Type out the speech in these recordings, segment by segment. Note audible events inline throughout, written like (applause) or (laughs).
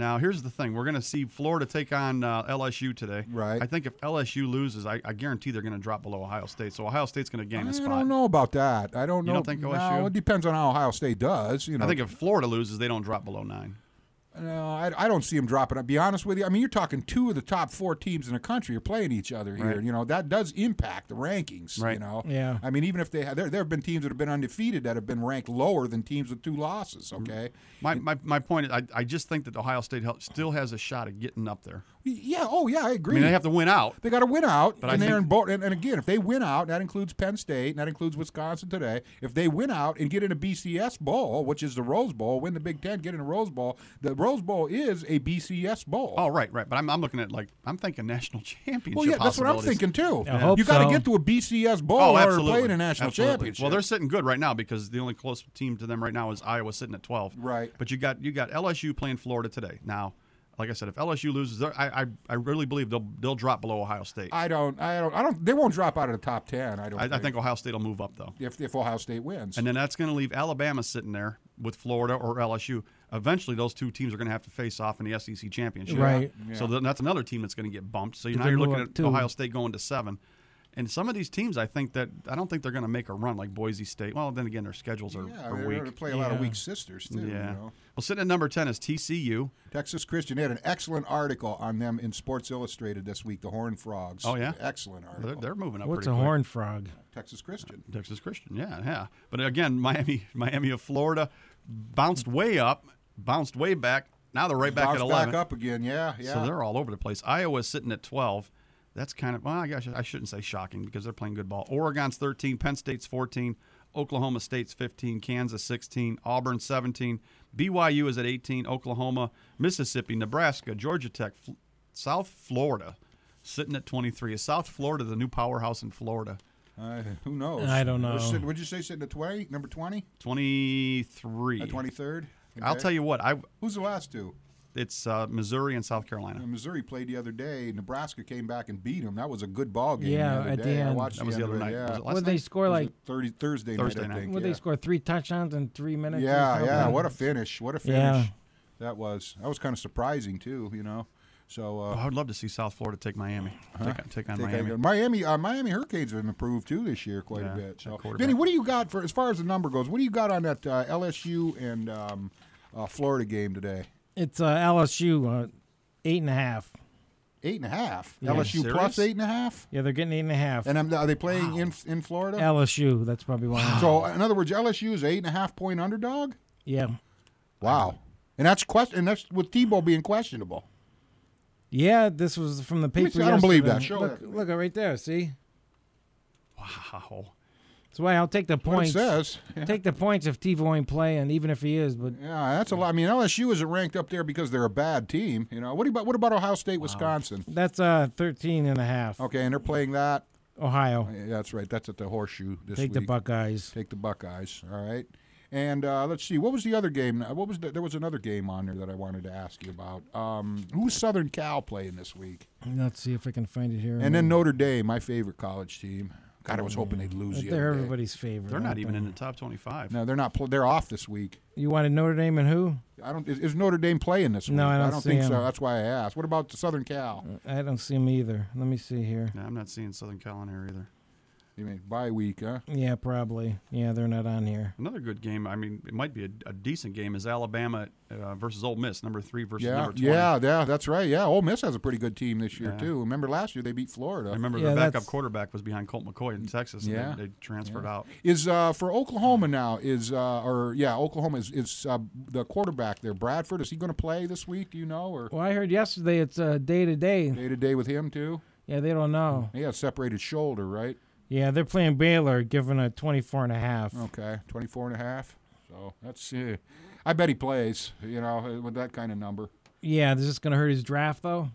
Now, here's the thing: we're going to see Florida take on uh, LSU today. Right. I think if LSU loses, I, I guarantee they're going to drop below Ohio State. So Ohio State's going to gain a I spot. I don't know about that. I don't You know. don't think No, it depends on how Ohio State does. You know, I think if Florida loses, they don't drop below nine. No, I, I don't see them dropping. I'll be honest with you, I mean, you're talking two of the top four teams in the country are playing each other here. Right. You know that does impact the rankings. Right. You know, Yeah. I mean, even if they have, there, there have been teams that have been undefeated that have been ranked lower than teams with two losses. Mm-hmm. Okay. My, my, my point is, I, I just think that Ohio State still has a shot at getting up there. Yeah. Oh, yeah. I I agree. mean, they have to win out. They got to win out, But I and they're think- in both. And, and again, if they win out, that includes Penn State, and that includes Wisconsin today. If they win out and get in a BCS bowl, which is the Rose Bowl, win the Big Ten, get in a Rose Bowl. The Rose Bowl is a BCS bowl. Oh, right, right. But I'm, I'm looking at like I'm thinking national (laughs) championship. Well, yeah, that's what I'm thinking too. I hope you got to so. get to a BCS bowl Oh, in order to absolutely. play in a national Absolutely. championship. Well, they're sitting good right now because the only close team to them right now is Iowa sitting at 12. Right. But you got you got LSU playing Florida today. Now, like I said, if LSU loses, I I, I really believe they'll they'll drop below Ohio State. I, I don't, I don't, I don't. They won't drop out of the top ten. I don't. I, think Ohio State will move up though. if if Ohio State wins. And then that's going to leave Alabama sitting there with Florida or LSU. Eventually, those two teams are going to have to face off in the SEC championship. Right. So that's another team that's going to get bumped. So now you're looking at too. Ohio State going to seven. And some of these teams, I think that I don't think they're going to make a run like Boise State. Well, then again, their schedules are, yeah, are they're weak. going to play a lot of weak sisters too. Yeah. You know? Well, sitting at number ten is TCU. Texas Christian they had an excellent article on them in Sports Illustrated this week. The Horned Frogs. Oh, yeah? excellent They're, article. they're moving up. What's pretty a quick. horn frog? Texas Christian. Texas Christian, yeah, yeah. But again, Miami, (laughs) Miami of Florida, bounced way up, bounced way back. Now they're right back Bounce at eleven. back up again. Yeah, yeah. So they're all over the place. Iowa's sitting at 12. That's kind of, well, I guess I shouldn't say shocking because they're playing good ball. Oregon's 13, Penn State's 14, Oklahoma State's 15, Kansas 16, Auburn 17, BYU is at 18, Oklahoma, Mississippi, Nebraska, Georgia Tech, F- South Florida sitting at 23. Is South Florida the new powerhouse in Florida? Uh, who knows? I don't know. What'd you say? Sitting at twenty, number twenty, 23. at twenty third. I'll tell you what, I Who's the last two? It's uh, Missouri and South Carolina. Missouri played the other day. Nebraska came back and beat them. That was a good ball game. Yeah, the other at day. the I end. watched That was the end other night. Yeah. Was it last Would they night? score like? 30, Thursday, Thursday night, I night. think. Would yeah. they score three touchdowns in three minutes? Yeah, yeah. What a finish! What a finish! Yeah. That was that was kind of surprising too. You know, so uh, Oh, I would love to see South Florida take Miami. Take, take on Take Miami. a- Miami, uh, Miami Hurricanes have improved too this year quite Yeah, a bit. that So, quarterback. Vinny, what do you got for as far as the number goes? What do you got on that uh, LSU and um, uh, Florida game today? It's uh, LSU uh, eight and a half. Eight and a half. Yeah. LSU Serious? plus eight and a half. Yeah, they're getting eight and a half. And um, are they playing in in Florida? LSU. That's probably why. so, in other words, LSU is eight and a half point underdog. Yeah. Wow, and that's question. And that's with Tebow being questionable. Yeah, this was from the paper. see. I don't believe yesterday. that. Show look, that. look right there. See, Wow. Why I'll take the points. says. Take the points if Tebow ain't playing, even if he is. But Yeah, that's a lot. I mean, LSU isn't ranked up there because they're a bad team. You know, what about what about Ohio State, Wisconsin? that's uh 13 and a half. Okay, and they're playing that. Ohio. Yeah, that's right. That's at the Horseshoe this Take week. the Buckeyes. Take the Buckeyes. All right. And uh, let's see, what was the other game? What was the, there was another game on there that I wanted to ask you about. Um, who's Southern Cal playing this week? Let's see if I can find it here. And then Notre Dame, my favorite college team. God, I was hoping they'd lose. The They're other day. everybody's favorite. They're not aren't even they? in the top 25. No, they're not. Pl- they're off this week. You wanted Notre Dame and who? I don't. Is, is Notre Dame playing this week? No, I don't see think so. That's why I asked. What about the Southern Cal? I don't see them either. Let me see here. Yeah, I'm not seeing Southern Cal in here either. You mean bye week, huh? Yeah, probably. Yeah, they're not on here. Another good game. I mean, it might be a, a decent game. Is Alabama uh, versus Ole Miss, number three versus Yeah, number 20. yeah, yeah. That's right. Yeah, Ole Miss has a pretty good team this year Yeah. too. Remember last year they beat Florida. I Florida. remember Yeah, the backup that's- quarterback was behind Colt McCoy in Texas. and Yeah. they, they transferred out. Is uh, for Oklahoma now? Is uh, or yeah, Oklahoma is is uh, the quarterback there. Bradford is he going to play this week? Do you know or Well, I heard yesterday it's uh, day to day. day to day with him too? Yeah, they don't know. He has separated shoulder, right? Yeah, they're playing Baylor, given a 24 and a half. Okay, 24 and a half. So that's. Uh, I bet he plays. You know, with that kind of number. Yeah, this is going to hurt his draft, though.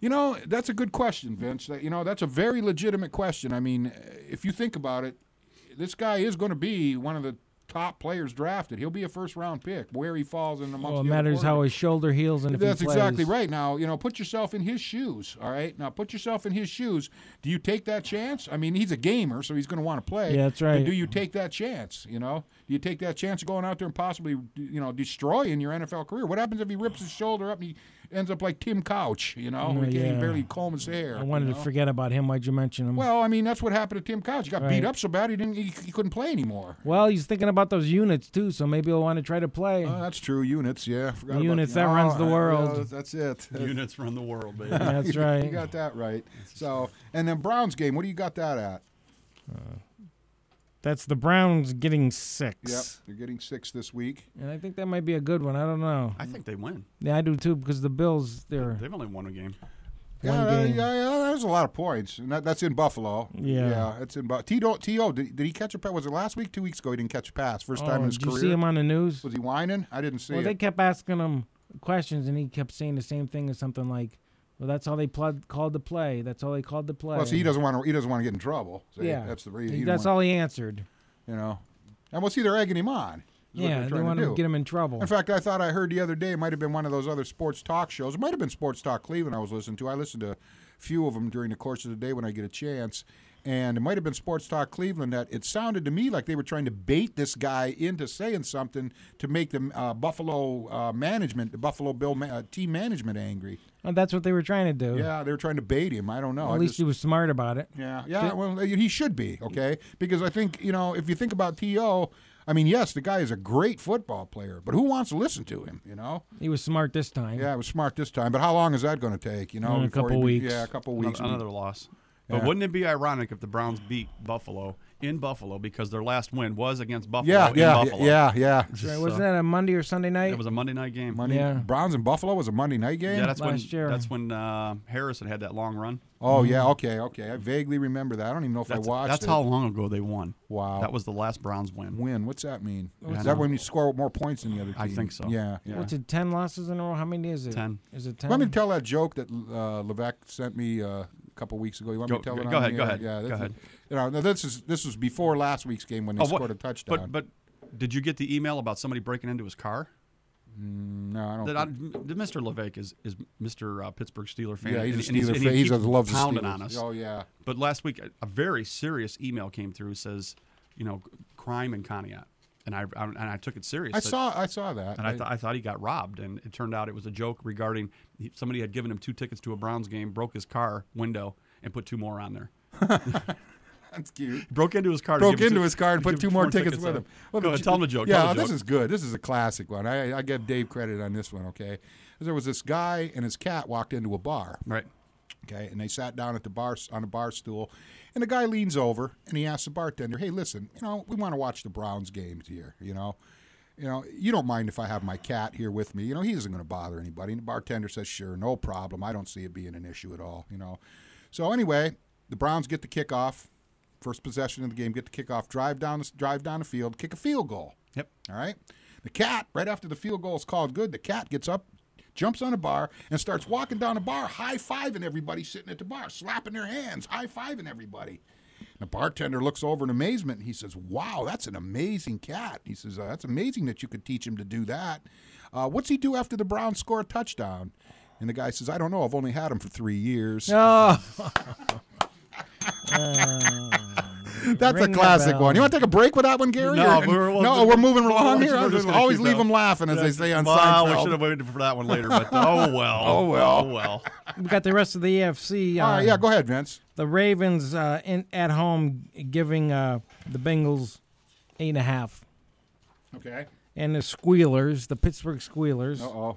You know, that's a good question, Vince. That, you know, that's a very legitimate question. I mean, if you think about it, this guy is going to be one of the top players drafted. He'll be a first round pick. Where he falls in amongst Well, it matters how his shoulder heals and if That's he plays. exactly right. Now, you know, put yourself in his shoes. All right. Now, put yourself in his shoes. Do you take that chance? I mean, he's a gamer, so he's going to want to play. Yeah, that's But right. do you take that chance? You know, do you take that chance of going out there and possibly, you know, destroying your NFL career? What happens if he rips his shoulder up and he ends up like Tim Couch? You know, No, he can't yeah. barely comb his hair. I wanted you to forget about him. Why'd you mention him? Well, I mean, that's what happened to Tim Couch. He got beat up so bad he didn't. He, he couldn't play anymore. Well, he's thinking about those units too, so maybe he'll want to try to play. Oh, that's true. Units, yeah. Forgot about Units, the- that runs the Oh, world. yeah, that's it. (laughs) Units run the world, baby. That's (laughs) right. You got that right. So, and then Browns game. What do you got that at? Uh, That's the Browns getting six. Yep, six. they're getting six this week. And I think that might be a good one. I don't know. I think they win. Yeah, I do too because the Bills, they're They've only won a game. Yeah, One uh, game. yeah, yeah, that's a lot of points, and that, that's in Buffalo. Yeah. yeah, it's in Buffalo. T.O. T.O. Did, did he catch a pass? Was it last week? Two weeks ago? He didn't catch a pass. First time Oh, in his career. did you see him on the news? Was he whining? I didn't see Well, they kept asking him questions, and he kept saying the same thing as something like, "Well, that's all they called the play. That's all they called the play." Well, see, he doesn't want to. He doesn't want to get in trouble. See, Yeah. that's the reason. He- that's all. he answered. You know, and we'll see. They're egging him on. Yeah, they want to to get him in trouble. In fact, I thought I heard the other day, it might have been one of those other sports talk shows. It might have been Sports Talk Cleveland I was listening to. I listened to a few of them during the course of the day when I get a chance. And it might have been Sports Talk Cleveland that it sounded to me like they were trying to bait this guy into saying something to make the uh, Buffalo uh, management, the Buffalo Bill ma- uh, team management angry. Oh, that's what they were trying to do. Yeah, they were trying to bait him. I don't know. At I least just- he was smart about it. yeah, yeah. Well, he should be okay because I think you know if you think about To, I mean, yes, the guy is a great football player, but who wants to listen to him? You know. He was smart this time. Yeah, it was smart this time, but how long is that going to take? You know, Mm, a couple he- weeks. Yeah, a couple weeks. Another, another loss. But Yeah. wouldn't it be ironic if the Browns beat Buffalo in Buffalo because their last win was against Buffalo yeah, in yeah, Buffalo? yeah, yeah. Right, So- wasn't that a Monday or Sunday night? It was a Monday night game. Monday, Yeah. Browns and Buffalo was a Monday night game. yeah, that's when Last year. that's when uh, Harrison had that long run. oh yeah, okay, okay. I vaguely remember that. I don't even know if That's, I watched that's it. how long ago they won. Wow. That was the last Browns win. win. What's that mean? Yeah, is that when you score more points than the other team? I think so. Yeah, yeah. What's it? Ten losses in a row? How many is it? 10. Is it ten? Let me tell that joke that uh, Levesque sent me uh, a couple weeks ago. You want Go- me to tell go- it? go ahead, go ahead, Yeah, go this is- ahead. You know, now this is this was before last week's game when they Oh, what- scored a touchdown. But but did you get the email about somebody breaking into his car? no, I don't. That I, Mr. Levesque is is Mr. Uh, Pittsburgh Steeler fan. yeah, he's and, a Steeler and fan. He keeps loves pounding on us. Oh yeah. But last week, a, a very serious email came through says, you know, crime in Conneaut, and I, I and I took it serious. I saw I saw that. and I, th- I thought he got robbed, and it turned out it was a joke regarding he, somebody had given him two tickets to a Browns game, broke his car window, and put two more on there. (laughs) That's cute. Broke into his car. Broke into two- his car and put two more tickets, on. with him. Go ahead, tell him the joke. Yeah, tell the this is good. This is a classic one. I, I give Dave credit on this one. Okay, there was this guy and his cat walked into a bar. right. Okay, and they sat down at the bar on a bar stool, and the guy leans over and he asks the bartender, "Hey, listen, you know, we want to watch the Browns games here. You know, you know, you don't mind if I have my cat here with me? You know, he isn't going to bother anybody." And the bartender says, "Sure, no problem. I don't see it being an issue at all." You know, so anyway, the Browns get the kickoff, first possession of the game, get the kickoff, drive down the drive down the field, kick a field goal. Yep. All right. The cat, right after the field goal is called good, the cat gets up, jumps on a bar, and starts walking down the bar, high fiving everybody sitting at the bar, slapping their hands, high fiving everybody. The bartender looks over in amazement and he says, Wow, that's an amazing cat. He says, uh, That's amazing that you could teach him to do that. Uh, what's he do after the Browns score a touchdown? And the guy says, I don't know. I've only had him for three years. Oh, (laughs) (laughs) That's Ring a classic one. You want to take a break with that one, Gary? No, Or- we're- we're- no, we're moving we're- along we're here. just Just gonna always leave them laughing, as they say on Well, we should have waited for that one later, but (laughs) oh well. Oh, well. Oh well. we got the rest of the AFC. Uh, All right, yeah, go ahead, Vince. The Ravens uh, in, at home giving uh, the Bengals eight and a half, Okay. and the Squealers, the Pittsburgh Squealers, Uh oh.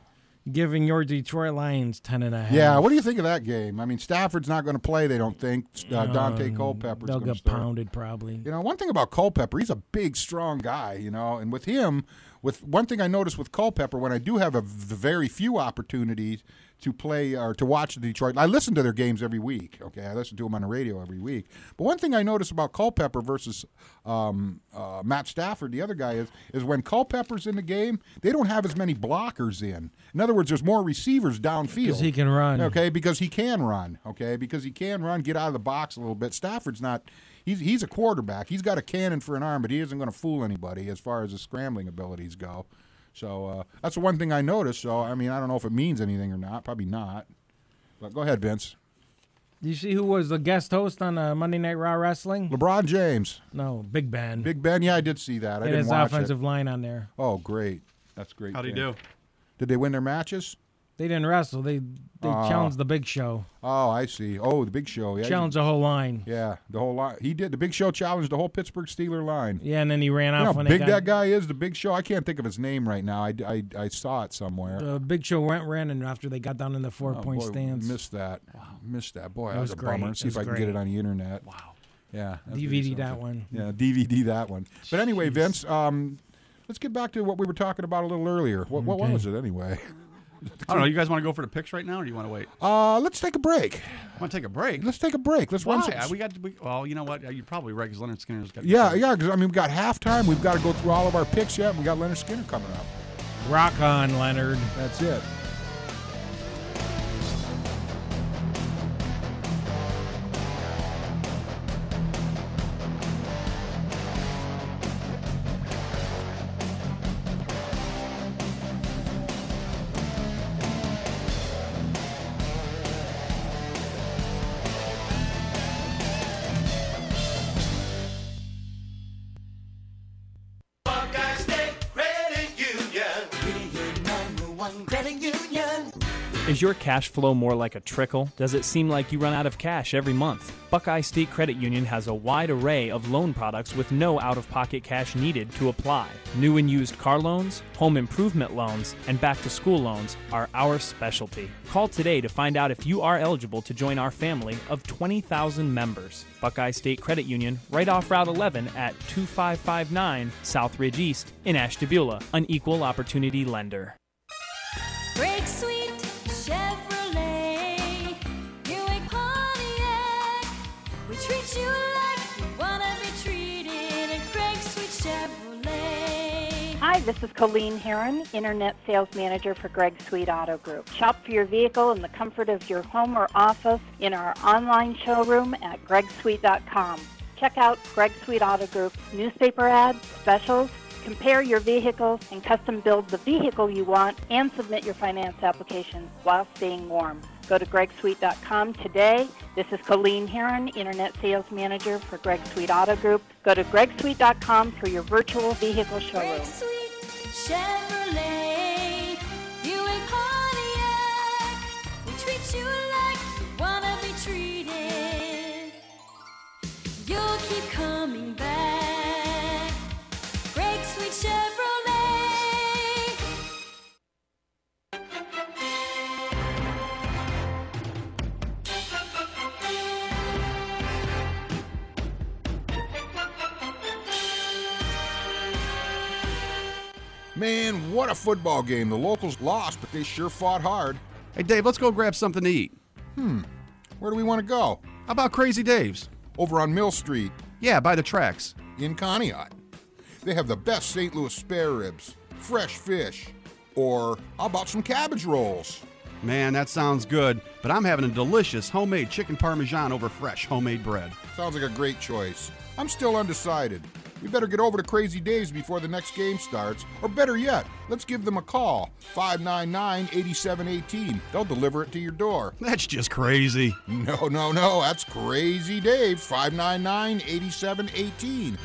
Giving your Detroit Lions ten and a half. Yeah, what do you think of that game? I mean, Stafford's not going to play. They don't think uh, Daunte Um, Culpepper's going to get start. pounded probably. You know, one thing about Culpepper, he's a big, strong guy. You know, and with him, with one thing I noticed with Culpepper, when I do have a v- very few opportunities to play or to watch the Detroit, I listen to their games every week. Okay, I listen to them on the radio every week. But one thing I notice about Culpepper versus um, uh, Matt Stafford, the other guy is, is when Culpepper's in the game, they don't have as many blockers in. In other words, there's more receivers downfield. Because he can run. Okay, because he can run. Okay, because he can run, get out of the box a little bit. Stafford's not. he's he's a quarterback. He's got a cannon for an arm, but he isn't going to fool anybody as far as his scrambling abilities go. So uh, that's the one thing I noticed. So I mean, I don't know if it means anything or not. Probably not. But go ahead, Vince. Do you see who was the guest host on uh, Monday Night Raw Wrestling? LeBron James, No, Big Ben. Big Ben. Yeah, I did see that. I and didn't his watch offensive it. line on there. Oh, great. That's great. How'd he thing. do? Did they win their matches? They didn't wrestle. They they Ah. challenged the Big Show. Oh, I see. Oh, the Big Show. Yeah, challenged the whole line. Yeah, the whole line. He did. The Big Show challenged the whole Pittsburgh Steeler line. Yeah, and then he ran You off know when big got, that guy is, the Big Show. I can't think of his name right now. I, I, I saw it somewhere. The Big Show went running after they got down in the four Oh, point boy, stance. Missed that. Wow. Missed that. Boy, that, That was, was a bummer. great. Let's see if I can get it on the internet. Wow. Yeah. DVD that one. Yeah, DVD that one. But anyway, Jeez. Vince, um, let's get back to what we were talking about a little earlier. What, what was it anyway? (laughs) I don't know. You guys want to go for the picks right now, or do you want to wait? Uh, let's take a break. Want to take a break? Let's take a break. Let's run Why? some. We got. We, well, you know what? You're probably right because Lynyrd Skynyrd's got. yeah, yeah. Because I mean, we've got halftime. We've got to go through all of our picks yet. We got Lynyrd Skynyrd coming up. Rock on, Lynyrd. That's it. Is your cash flow more like a trickle? Does it seem like you run out of cash every month? Buckeye State Credit Union has a wide array of loan products with no out of pocket cash needed to apply. New and used car loans, home improvement loans, and back to school loans are our specialty. Call today to find out if you are eligible to join our family of 20,000 members. Buckeye State Credit Union, right off Route 11 at 2559 South Ridge East in Ashtabula, an equal opportunity lender. Break Sweet this is Colleen Heron, Internet Sales Manager for Greg Sweet Auto Group. Shop for your vehicle in the comfort of your home or office in our online showroom at gregsweet.com. Check out Greg Sweet Auto Group's newspaper ads, specials, compare your vehicles, and custom build the vehicle you want and submit your finance application while staying warm. Go to gregsweet.com today. This is Colleen Heron, Internet Sales Manager for Greg Sweet Auto Group. Go to gregsweet.com for your virtual vehicle showroom. Break Man, what a football game. The locals lost, but they sure fought hard. Hey, Dave, let's go grab something to eat. Hmm. Where do we want to go? How about Crazy Dave's? Over on Mill Street Yeah, by the tracks. in Conneaut. They have the best St. Louis spare ribs, fresh fish, or how about some cabbage rolls? Man, that sounds good. But I'm having a delicious homemade chicken parmesan over fresh homemade bread. Sounds like a great choice. I'm still undecided. We better get over to Crazy Dave's before the next game starts, or better yet, let's give them a call 599 8718. They'll deliver it to your door. That's just crazy. No, no, no, that's Crazy Dave 599 8718.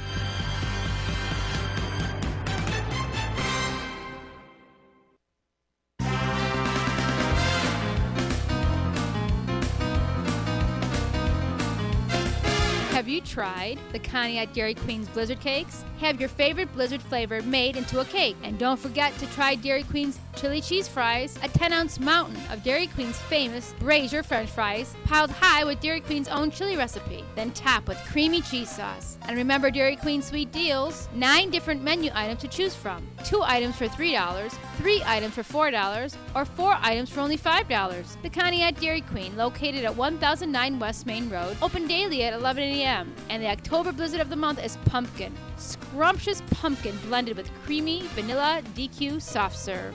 Tried the Conneaut Dairy Queen's Blizzard Cakes? Have your favorite Blizzard flavor made into a cake. And don't forget to try Dairy Queen's chili cheese fries, a 10 ounce mountain of Dairy Queen's famous Brazier French fries, piled high with Dairy Queen's own chili recipe, then top with creamy cheese sauce. And remember Dairy Queen sweet deals? Nine different menu items to choose from. Two items for $3, three items for $4, or four items for only $5. The Conneaut Dairy Queen, located at 1009 West Main Road, open daily at 11 a.m. And the October blizzard of the month is pumpkin. Scrumptious pumpkin blended with creamy vanilla DQ soft serve.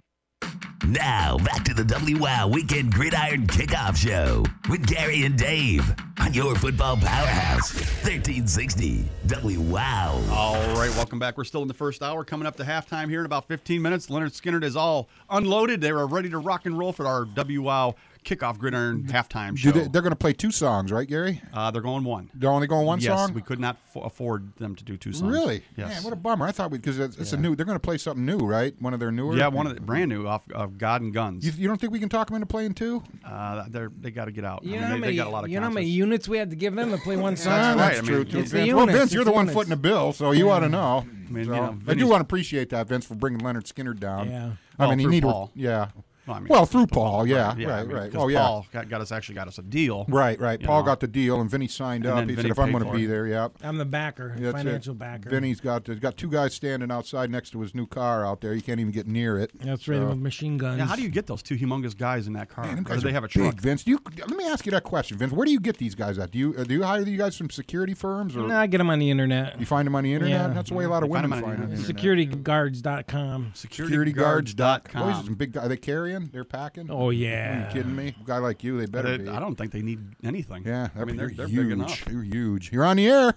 Now, back to the WOW Weekend Gridiron Kickoff Show with Gary and Dave on your football powerhouse, 1360 WOW. All right, welcome back. We're still in the first hour, coming up to halftime here in about 15 minutes. Lynyrd Skynyrd is all unloaded. They are ready to rock and roll for our WOW kickoff gridiron halftime show. Do they, they're going to play two songs, right, Gary? uh, they're going one. They're only going one yes, song. we could not f- afford them to do two songs. Really? Yes. Man, what a bummer. I thought we because it's, it's a new. They're going to play something new, right? One of their newer. yeah, one of the brand new off of God and Guns. You, you don't think we can talk them into playing two? Uh, they're they got to get out. You I know, mean, how they, many, they got a lot of you know how many units we had to give them to play one (laughs) song? Right. That's I true mean, too, it's the Well, Vince, you're it's the the one units. footing the bill, so you ought to know. I mean, So, you know, I do want to appreciate that, Vince, for bringing Lynyrd Skynyrd down. Yeah. I Well, mean, he needed. need Yeah. Well, I mean, Well, through Paul, yeah, I right, mean, right. 'cause Oh, yeah. Paul got, got us actually got us a deal. Right, right. Paul know. got the deal, and Vinny signed And up. He Vinny said, "If I'm going to be it. there, yep." I'm the backer, That's it. financial backer. Vinny's got he's got two guys standing outside next to his new car out there. You can't even get near it. That's right, So- with machine guns. Yeah, how do you get those two humongous guys in that car? Man, or do they have a truck? big, Vince. Do you, let me ask you that question, Vince. Where do you get these guys at? Do you uh, do you hire these guys from security firms, or No, I get them on the internet. you find them on the internet? Yeah. That's the way a lot of women them on find them. internet. SecurityGuards.com. SecurityGuards.com. Boys, some big guy. Are they carrying? They're packing. Oh, yeah. Are you kidding me? A guy like you, they better They- be. I don't think they need anything. Yeah, I mean they're, they're they're huge. big enough. You're huge. You're on the air.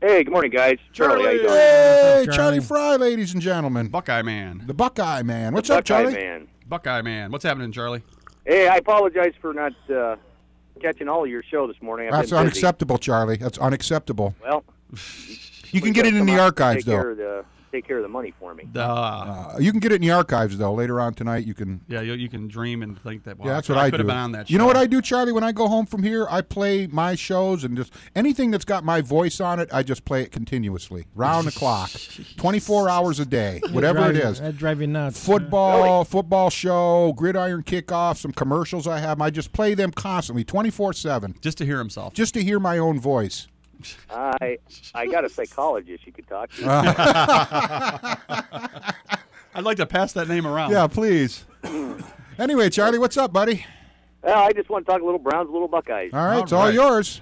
Hey, good morning, guys. Charlie, how you doing? Hey, Charlie? Charlie Fry, ladies and gentlemen. Buckeye man, The Buckeye man. What's The up, Buckeye Charlie? man. Buckeye man. What's happening, Charlie? Hey, I apologize for not uh, catching all of your show this morning. I've That's been busy. unacceptable, Charlie. That's unacceptable. Well, You can get it in the archives, take though. Care of the, take care of the money for me. Uh, Uh, you can get it in the archives, though. Later on tonight, you can. yeah, you, you can dream and think that. Well, yeah, that's I what I, could do. have been on that. You know what. I do, Charlie? When I go home from here, I play my shows and just anything that's got my voice on it, I just play it continuously, round the clock, (laughs) 24 hours a day, whatever it Drive- is. That'd drive you nuts. Football, football show, gridiron kickoff, some commercials I have. I just play them constantly, 24 7, Just to hear himself. just to hear my own voice. I I got a psychologist you could talk to. (laughs) I'd like to pass that name around. Yeah, please. anyway, Charlie, what's up, buddy? well, I just want to talk a little Browns, a little Buckeyes. All right, All it's all yours.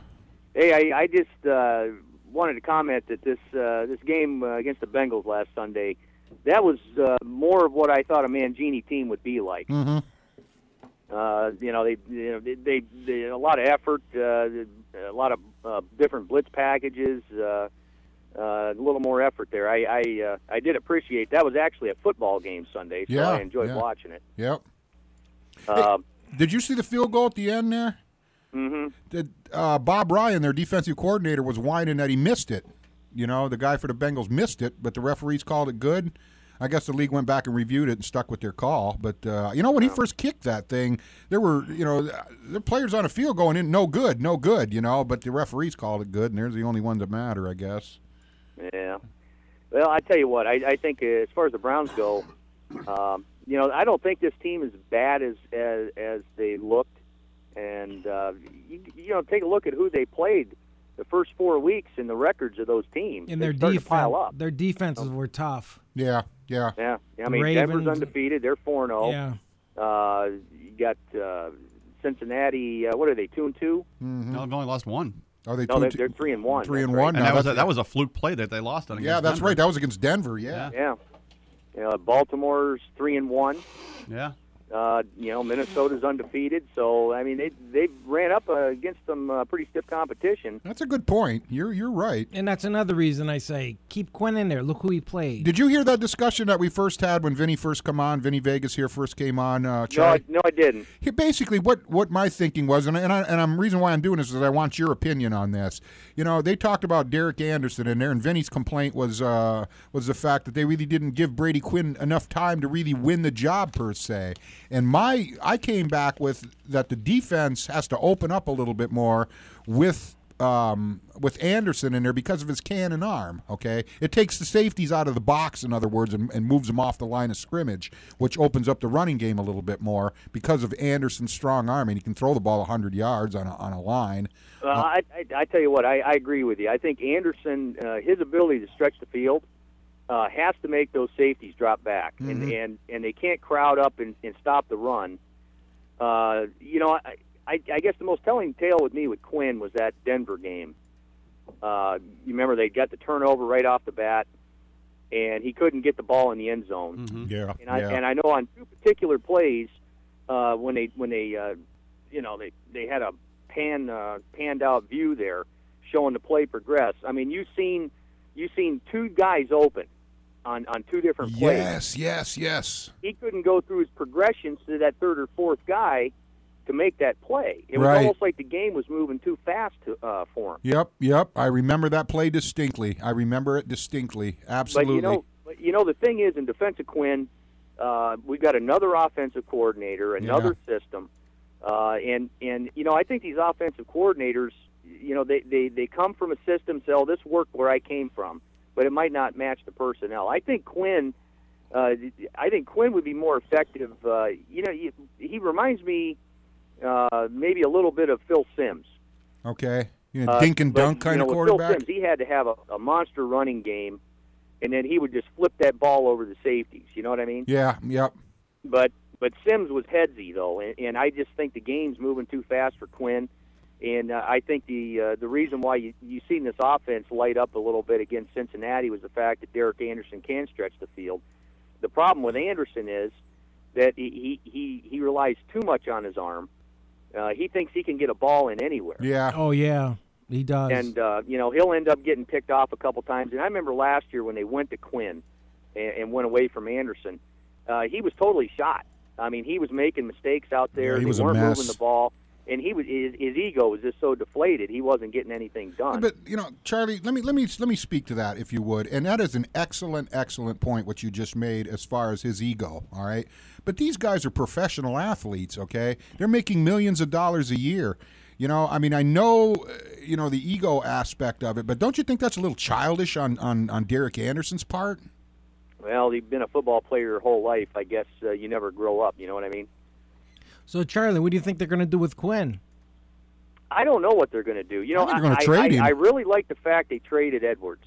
Hey, I, I just uh, wanted to comment that this uh, this game uh, against the Bengals last Sunday, that was uh, more of what I thought a Mangini team would be like. Mm-hmm. Uh, you know, they you know they, they, they a lot of effort, uh, a lot of uh, different blitz packages, uh, uh, a little more effort there. I I, uh, I did appreciate that was actually a football game Sunday, so Yeah, I enjoyed yeah. watching it. Yep. Uh, Did you see the field goal at the end there? Mm-hmm. Did, uh, Bob Ryan, their defensive coordinator, was whining that he missed it. You know, the guy for the Bengals missed it, but the referees called it good. I guess the league went back and reviewed it and stuck with their call. But uh, you know, when he first kicked that thing, there were you know the players on the field going in no good, no good. You know, but the referees called it good, and they're the only ones that matter, I guess. Yeah. Well, I tell you what, I, I think uh, as far as the Browns go, um, you know, I don't think this team is bad as as, as they looked. And uh, you, you know, take a look at who they played the first four weeks and the records of those teams. And their defense, pile their defenses were tough. Yeah, yeah. Yeah, I The mean, Denver's undefeated; they're four and zero. Yeah. Uh, you got uh, Cincinnati. Uh, what are they? Two and two? Mm-hmm. No, they've only lost one. Are they No, two- they're, they're three and one. Three That's and right. one. And that was a, that was a fluke play that they lost on. yeah, that's Denver. right. That was against Denver. Yeah. Yeah. You know, Baltimore's three and one. Yeah. Uh, you know, Minnesota's undefeated, so I mean they they ran up uh, against some uh, pretty stiff competition. That's a good point. You're you're right. And that's another reason I say keep Quinn in there. Look who he played. Did you hear that discussion that we first had when Vinny first come on? Vinny Vegas here first came on. Uh, No, I, no, I didn't. He- basically what what my thinking was, and and I, and I'm reason why I'm doing this is I want your opinion on this. You know, they talked about Derek Anderson in there, and Vinny's complaint was uh, was the fact that they really didn't give Brady Quinn enough time to really win the job per se. And my I came back with that the defense has to open up a little bit more with um, with Anderson in there because of his cannon arm. Okay, it takes the safeties out of the box, in other words, and, and moves them off the line of scrimmage, which opens up the running game a little bit more because of Anderson's strong arm, and he can throw the ball 100 yards on a, on a line. Well, I, I, I tell you what, I, I agree with you. I think Anderson, uh, his ability to stretch the field, uh, has to make those safeties drop back, and, Mhm. and and they can't crowd up and, and stop the run. Uh, you know, I, I, I guess the most telling tale with me with Quinn was that Denver game. Uh, you remember they got the turnover right off the bat, and he couldn't get the ball in the end zone. Yeah, And I yeah. and I know on two particular plays uh, when they when they uh, you know they they had a pan uh, panned out view there showing the play progress. I mean you've seen you've seen two guys open on on two different plays. Yes, yes, yes. He couldn't go through his progressions to that third or fourth guy to make that play. It was Right. almost like the game was moving too fast to, uh, for him. Yep, yep. I remember that play distinctly. I remember it distinctly. Absolutely. But you know, but you know, the thing is, in defense of Quinn, uh, we've got another offensive coordinator, another system, uh, and and you know, I think these offensive coordinators, you know, they they they come from a system. So oh, this worked where I came from, but it might not match the personnel. I think Quinn. Uh, I think Quinn would be more effective. Uh, you know, he, he reminds me uh, maybe a little bit of Phil Simms. okay. You know, Uh, dink and but, dunk kind you of know, Phil quarterback. Simms, he had to have a, a monster running game, and then he would just flip that ball over the safeties. You know what I mean? Yeah, yep. But but Simms was headsy though, and, and I just think the game's moving too fast for Quinn. And uh, I think the uh, the reason why you you seen this offense light up a little bit against Cincinnati was the fact that Derek Anderson can stretch the field. The problem with Anderson is that he he he, he relies too much on his arm. Uh, he thinks he can get a ball in anywhere. Yeah. Oh yeah, he does. And uh, you know he'll end up getting picked off a couple times. And I remember last year when they went to Quinn and, and went away from Anderson, uh, he was totally shot. I mean, he was making mistakes out there. Yeah, he they was a weren't mess. moving the ball, and he was his, his ego was just so deflated. He wasn't getting anything done. But you know, Charlie, let me let me let me speak to that if you would. And that is an excellent, excellent point what you just made as far as his ego. All right, but these guys are professional athletes. Okay, they're making millions of dollars a year. You know, I mean, I know, uh, you know, the ego aspect of it, but don't you think that's a little childish on on on Derek Anderson's part? well, he's been a football player your whole life. I guess uh, you never grow up. You know what I mean? So Charlie, what do you think they're going to do with Quinn? I don't know what they're going to do. You know, I think they're gonna I, trade I. I really like the fact they traded Edwards.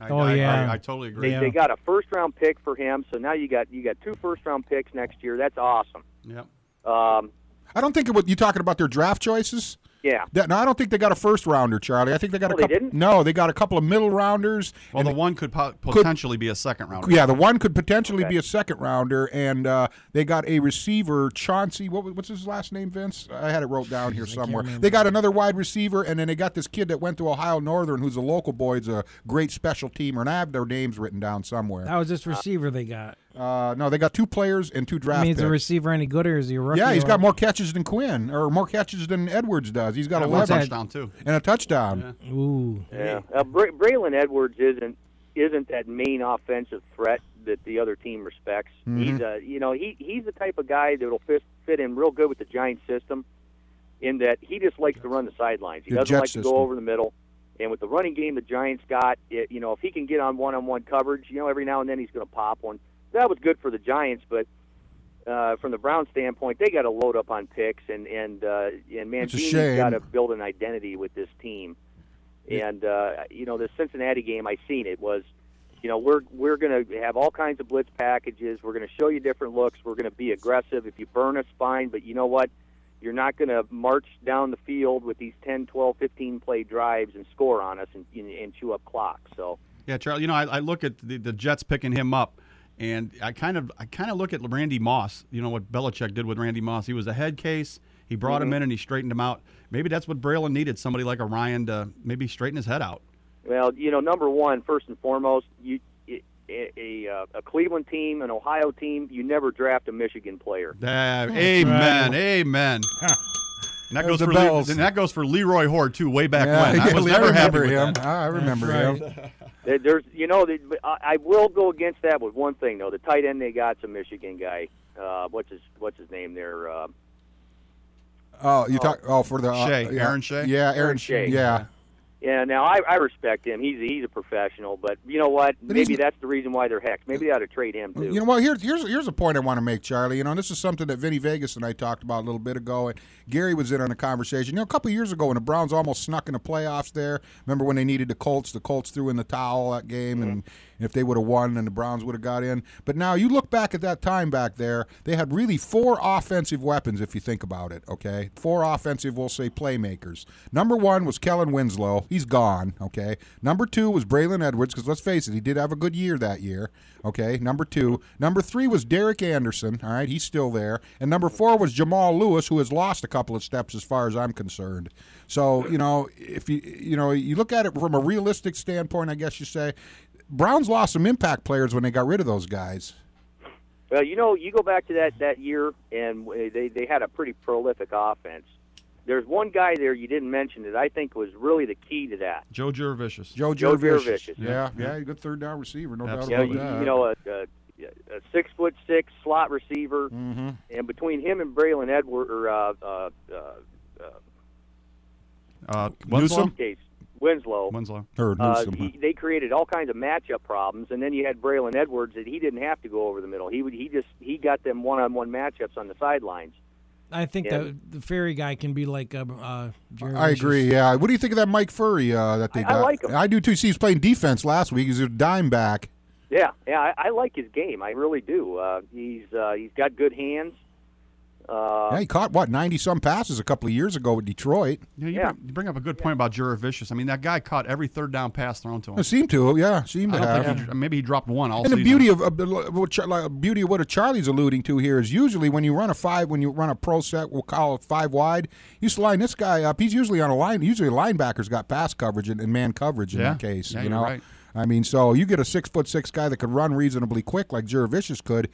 I, Oh, I- yeah. I, I totally agree. They, they got a first round pick for him, so now you got you got two first round picks next year. That's awesome. Yep. Um, I don't think it would. You talking about their draft choices? Yeah. That, no, I don't think they got a first rounder, Charlie. I think they got Oh, a they couple. didn't? No, they got a couple of middle rounders. Well, and the one could po- potentially be a second rounder. Yeah, the one could potentially Okay. be a second rounder, and uh, they got a receiver, Chansi. What, was- what's his last name, Vince? I had it wrote down here somewhere. They got another wide receiver, and then they got this kid that went to Ohio Northern, who's a local boy. He's a great special teamer, and I have their names written down somewhere. That was this receiver they got. Uh, no, they got two players and two I draft mean, is the receiver any good or is he a rookie? yeah, he's or- got more catches than Quinn, or more catches than Edwards does. He's got Got a one touchdown too. and a touchdown. Ooh. Yeah, uh, Bra- Braylon Edwards isn't isn't that main offensive threat that the other team respects. Mhm. He's a you know he he's the type of guy that'll fit fit in real good with the Giants system, in that he just likes to run the sidelines. He The doesn't jet like to go over the middle. And with the running game the Giants got, it, you know, if he can get on one-on-one coverage, you know, every now and then he's going to pop one. That was good for the Giants, but uh, from the Browns standpoint, they got to load up on picks, and and uh, and It's a Mangini's shame. got to build an identity with this team. And uh, you know, the Cincinnati game, I seen it was, you know, we're we're going to have all kinds of blitz packages. We're going to show you different looks. We're going to be aggressive. If you burn us, fine. But you know what? You're not going to march down the field with these 10, 12, 15 play drives and score on us and, and, and chew up clock. So Yeah, Charlie. You know, I, I look at the, the Jets picking him up, and I kind of I kind of look at Randy Moss. You know what Belichick did with Randy Moss? He was a head case. He brought him Mhm. in and he straightened him out. Maybe that's what Braylon needed. Somebody like a Ryan to maybe straighten his head out. Well, you know, number one, first and foremost, you a, a, uh, a Cleveland team, an Ohio team, you never draft a Michigan player. Uh, amen. Amen. And that There's goes for. Le- and that goes for Leroy Hoard too, way back Yeah, when. I yeah, was I never happy remember with him. that. I remember That's him. (laughs) There- There's, you know, the, I I will go against that with one thing though. The tight end they got's a Michigan guy. Uh, what's his What's his name there? Uh, Oh, you talk. Oh, for the uh, Shea, yeah. Aaron Shea? Yeah, Aaron, Aaron Shea. Shea. Yeah, Yeah, now I, I respect him. He's he's a professional, but you know what? But Maybe that's the reason why they're hecked. Maybe they ought to trade him too. You know what? Here's here's here's a point I want to make, Charlie. You know, this is something that Vinny Vegas and I talked about a little bit ago, and Gary was in on a conversation. You know, a couple of years ago when the Browns almost snuck in the playoffs. There, remember when they needed the Colts? The Colts threw in the towel that game, and mm-hmm. If they would have won, then the Browns would have got in. But now you look back at that time back there, they had really four offensive weapons, if you think about it. Okay, four offensive, we'll say playmakers. Number one was Kellen Winslow. He's gone. Okay. Number two was Braylon Edwards, because let's face it, he did have a good year that year. Okay. Number two. Number three was Derek Anderson. All right. He's still there. And number four was Jamal Lewis, who has lost a couple of steps as far as I'm concerned. So, you know, if you, you know, you look at it from a realistic standpoint, I guess you say, Browns lost some impact players when they got rid of those guys. Well, you know, you go back to that that year, and they they had a pretty prolific offense. There's one guy there you didn't mention that I think was really the key to that. Joe Jurevicius. Joe Joe Jurevicius. Jurevicious. Yeah, yeah, good third down receiver, no doubt about you, that. you know, a, a, a six foot six slot receiver, Mm-hmm. and between him and Braylon Edward or uh, uh, uh, Uh, in Winslow. this case Winslow, Winslow. Or uh, he, they created all kinds of matchup problems, and then you had Braylon Edwards that he didn't have to go over the middle. He would he just he got them one on one matchups on the sidelines. I think Yeah. that the fairy guy can be like uh, uh, I agree. Yeah. What do you think of that Mike Furrey uh, that they I- I got? like him. I do too. See, he's playing defense last week. He's a dime back. Yeah, yeah, I, I like his game. I really do. Uh, he's uh, he's got good hands. Uh, yeah, he caught what ninety some passes a couple of years ago with Detroit. Yeah, you, Yeah. Bring, you bring up a good point about Jurevicius. I mean, that guy caught every third down pass thrown to him. It seemed to. Yeah, seemed I to have. he, maybe he dropped one all And the beauty of, of what Char- like, beauty of what Charlie's alluding to here is usually when you run a five, when you run a pro set, we'll call it five wide. You used to line this guy up. He's usually on a line. Usually, a linebacker's got pass coverage and, and man coverage in Yeah. that case. Yeah, you you're know, right. I mean, so you get a six foot six guy that could run reasonably quick, like Jurevicius could.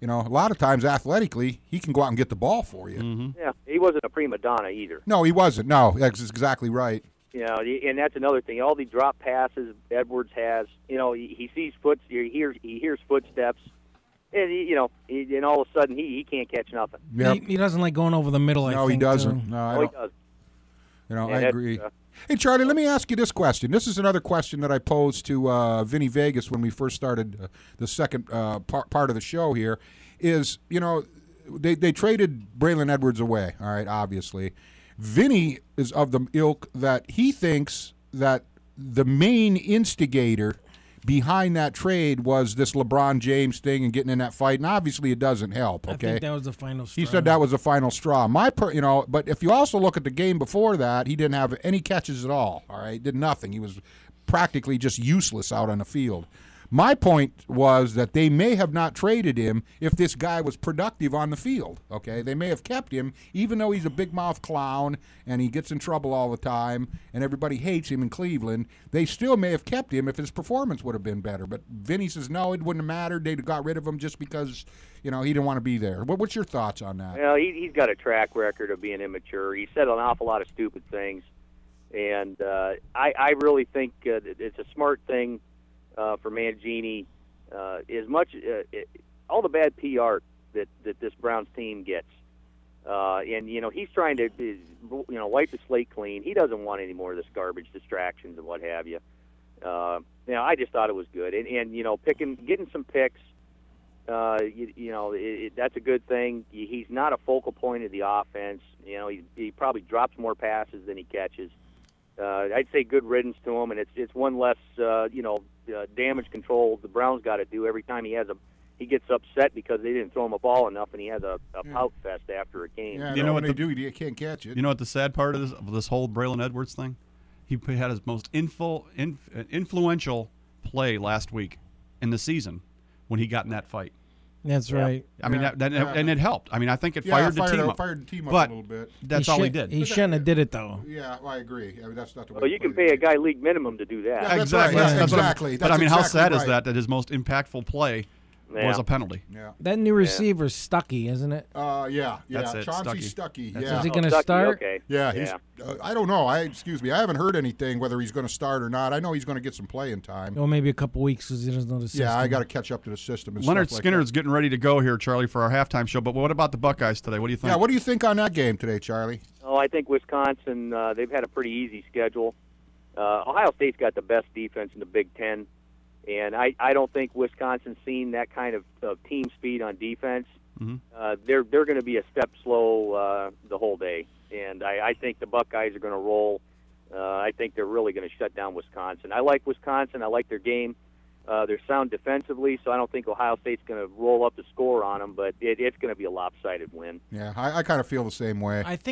You know, a lot of times athletically, he can go out and get the ball for you. Mm-hmm. yeah, he wasn't a prima donna either. No, he wasn't. No, that's exactly right. You know, and that's another thing. All the drop passes Edwards has. You know, he, he sees foot, he hears he hears footsteps, and he, you know, he, and all of a sudden he, he can't catch nothing. Yep. He, he doesn't like going over the middle. I no, he doesn't. too. No, I Oh, he don't. You know, Yeah, I agree. uh, Hey, Charlie, let me ask you this question. This is another question that I posed to uh, Vinny Vegas when we first started uh, the second uh, par- part of the show here. Is, you know, they, they traded Braylon Edwards away, all right, obviously. Vinny is of the ilk that he thinks that the main instigator behind that trade was this LeBron James thing and getting in that fight, and obviously it doesn't help, I okay? think that was the final. He said that was the final straw. My, per, you know, but if you also look at the game before that, he didn't have any catches at all. All right, did nothing. He was practically just useless out on the field. My point was that they may have not traded him if this guy was productive on the field. Okay, they may have kept him even though he's a big mouth clown and he gets in trouble all the time and everybody hates him in Cleveland. They still may have kept him if his performance would have been better. But Vinny says no, it wouldn't have mattered. They'd have got rid of him just because you know he didn't want to be there. What, what's your thoughts on that? Well, he, he's got a track record of being immature. He said an awful lot of stupid things, and uh, I, I really think uh, it's a smart thing uh, for Mangini. Uh, as much uh, it, all the bad PR that that this Browns team gets, uh, and you know he's trying to you know wipe the slate clean. He doesn't want any more of this garbage, distractions, and what have you. Uh, you know, I just thought it was good, and and you know, picking getting some picks uh, you, you know, it, it, that's a good thing. He's not a focal point of the offense. You know, he, he probably drops more passes than he catches. Uh, I'd say good riddance to him, and it's it's one less, uh, you know, uh, damage control the Browns got to do every time he has a he gets upset because they didn't throw him a ball enough, and he has a, a pout fest after a game. Yeah, You know when what they the- do, you can't catch it. You know what the sad part of this, of this whole Braylon Edwards thing? He had his most influ, inf, influential play last week in the season when he got in that fight. That's right. I mean, Yeah, that, that, yeah. and it helped. I mean, I think it Yeah, fired the fired team up- up. fired the team up a but little bit. That's he all he should- did. He shouldn't have did it though. Yeah, I agree. I mean, that's not the way. Well, you can pay a guy league minimum to do that. Yeah, that's exactly. right. Yeah, that's what I'm- exactly. But I That's mean, how exactly sad is right. that that his most impactful play was a penalty? Yeah. That new receiver's Stuckey, isn't it? Uh, yeah, yeah. That's it, Chansi Stuckey. Stuckey. That's yeah. Is he Oh, going to Stuckey, start? Okay. Yeah, he's. Yeah. Uh, I don't know. I excuse me. I haven't heard anything whether he's going to start or not. I know he's going to get some playing time. Or maybe a couple weeks because he doesn't know the system. Yeah, I got to catch up to the system. And Lynyrd stuff like Skynyrd's that. getting ready to go here, Charlie, for our halftime show. But what about the Buckeyes today? What do you think? Yeah, what do you think on that game today, Charlie? Oh, I think Wisconsin. Uh, they've had a pretty easy schedule. Uh, Ohio State's got the best defense in the Big Ten, and I, I don't think Wisconsin's seen that kind of, of team speed on defense. Mm-hmm. Uh, they're they're going to be a step slow uh, the whole day, and I, I think the Buckeyes are going to roll. Uh, I think they're really going to shut down Wisconsin. I like Wisconsin. I like their game. Uh, they're sound defensively, so I don't think Ohio State's going to roll up the score on them, but it, it's going to be a lopsided win. Yeah, I, I kind of feel the same way. I think